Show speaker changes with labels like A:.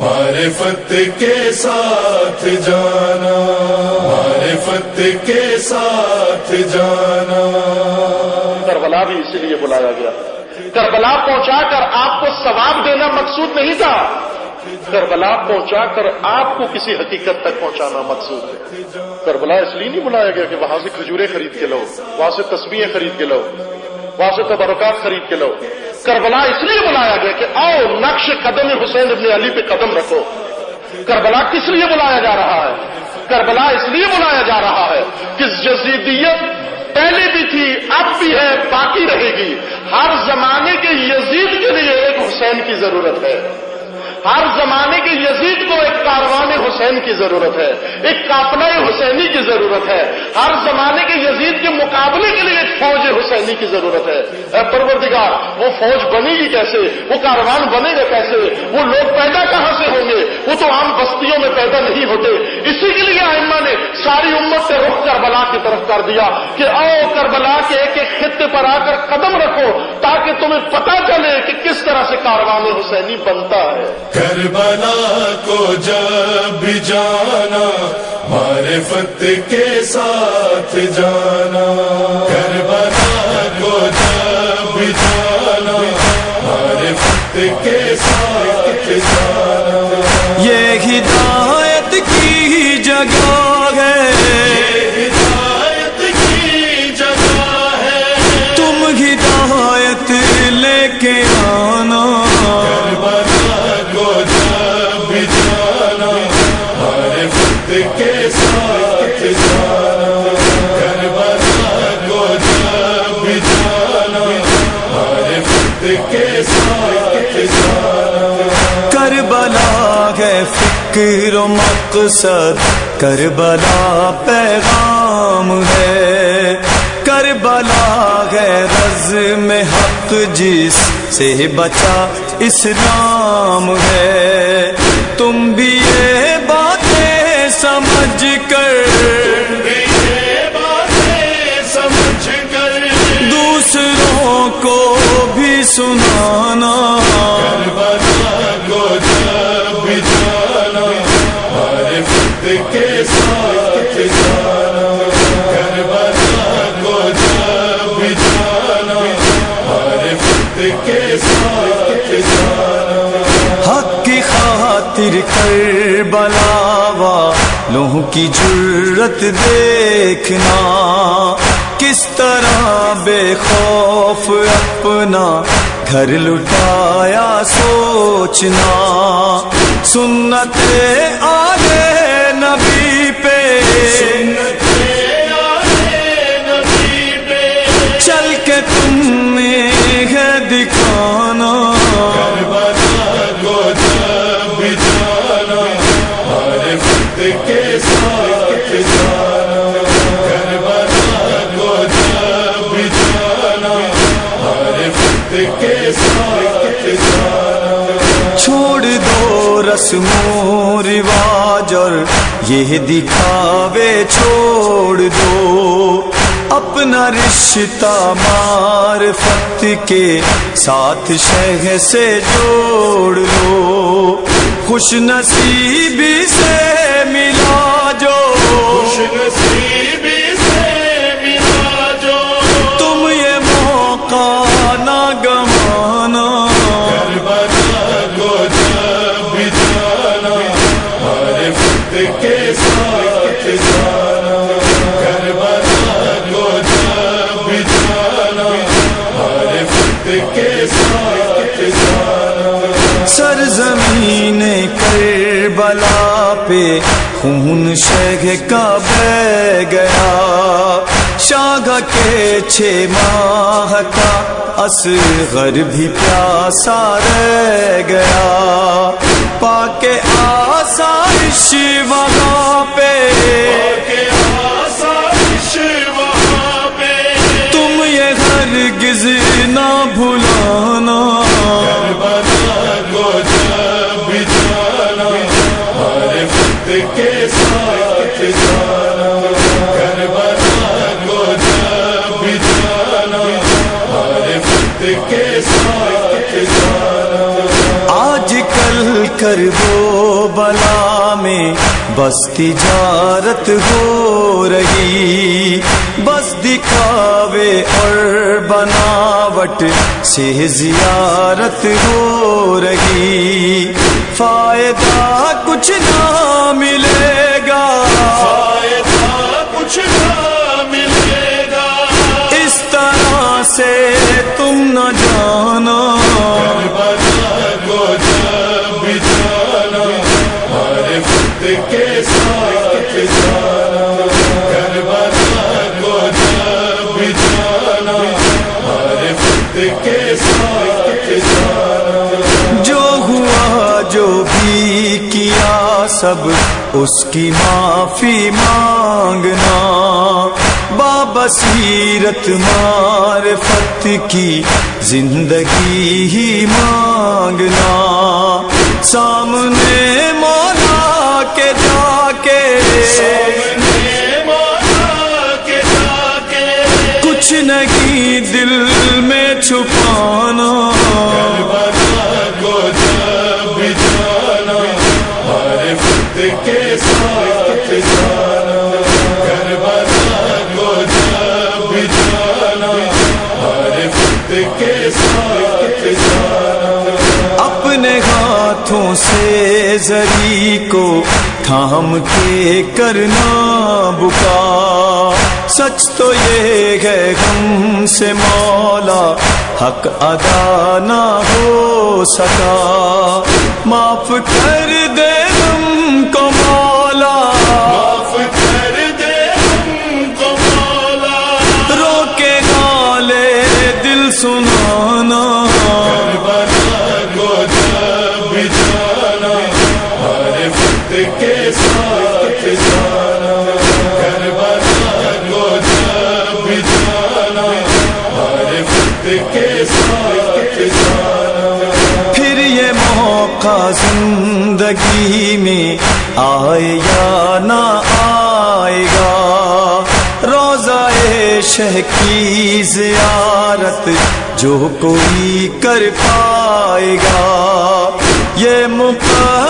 A: معرفت کے ساتھ جانا، معرفت کے ساتھ جانا۔
B: کربلا بھی اسی لیے بلایا گیا۔ کربلا پہنچا کر آپ کو ثواب دینا مقصود نہیں تھا۔ کربلا پہنچا کر آپ کو کسی حقیقت تک پہنچانا مقصود ہے۔ کربلا اس لیے نہیں بلایا گیا کہ وہاں سے کھجورے خرید کے لو، وہاں سے تصویریں خرید کے لو، وہاں سے تبرکات خرید کے لو۔ کربلا اس لیے بلایا گیا کہ آؤ نقش قدم حسین ابن علی پہ قدم رکھو۔ کربلا کس لیے بلایا جا رہا ہے؟ کربلا اس لیے بلایا جا رہا ہے کہ جزیدیت پہلے بھی تھی، اب بھی ہے، باقی رہے گی۔ ہر زمانے کے یزید کے لیے ایک حسین کی ضرورت ہے۔ ہر زمانے کہ یزید کو ایک کاروان حسین کی ضرورت ہے، ایک کاپنا حسینی کی ضرورت ہے۔ ہر زمانے کے یزید کے مقابلے کے لیے ایک فوج حسینی کی ضرورت ہے۔ اے پروردگار، وہ فوج بنے گی کیسے؟ وہ کاروان بنے گا کیسے؟ وہ لوگ پیدا کہاں سے ہوں گے؟ وہ تو عام بستیوں میں پیدا نہیں ہوتے۔ اسی کے لیے آئمہ نے ساری امت سے رخ کربلا کی طرف کر دیا کہ آؤ کربلا کے ایک ایک خطے پر آ کر قدم رکھو تاکہ تمہیں پتا چلے کہ کس طرح سے کاروان حسینی بنتا ہے۔
A: کربلا کو جب بھی جانا، معرفت کے ساتھ جانا۔ کے ساتھ جانا کربلا کو جب بھی جانا معرفت کے ساتھ جانا کربلا
C: ہے فکر و مقصد، کربلا پیغام ہے۔ کربلا ہے رز میں حق، جس سے بچا اسلام ہے۔ تم بھی سمجھ کر۔
A: سمجھ کر
C: دوسروں کو بھی سنانا۔
A: کے ساتھ جانا۔ کے ساتھ
C: خاطر کر بلاوا لوہ کی جرت دیکھنا، کس طرح بے خوف اپنا گھر لٹایا سوچنا، سنت آگے کے
A: ساتھ
C: چھوڑ دو رسم و رواج اور یہ دکھاوے چھوڑ دو۔ اپنا رشتہ معرفت کے ساتھ شہ سے جوڑ لو۔ خوش نصیبی سے ملا جو۔
A: خوش نصیبی کربلا
C: پہ خون شہ کا بہ گیا۔ شاگ کے چھ ماہ کا اصغر بھی پیاسا رہ گیا۔ پاک آسائش وہاں پہ۔ تم یہ ہرگز نہ بھلانا
A: کے ساتھ جانا
C: آج کر وہ بلا میں بس تجارت ہو رہی۔ بس دکھاوے اور بناوٹ سے زیارت ہو رہی۔ فائدہ کچھ نہ ملے گا۔
A: فائدہ کچھ نہ ملے گا۔
C: اس طرح سے
A: کے ساتھ
C: جو ہوا، جو بھی کیا، سب اس کی معافی مانگنا۔ بابصیرت معرفت کی زندگی ہی مانگنا۔ سامنے مولا کے جا کے۔ چھپانا۔
A: کے ساتھ جانا کربلا کو جب جانا ہمارے خود کے ساتھ جانا
C: اپنے ہاتھوں سے زری کو تھام کے کرنا بکا۔ سچ تو یہ ہے ہم سے مولا، حق ادا نہ ہو سکا۔ معاف کر دے موقع زندگی میں آئے یا نہ آئے گا؟ روزہ شہ کی زیارت جو کوئی کر پائے گا؟ یہ مقدر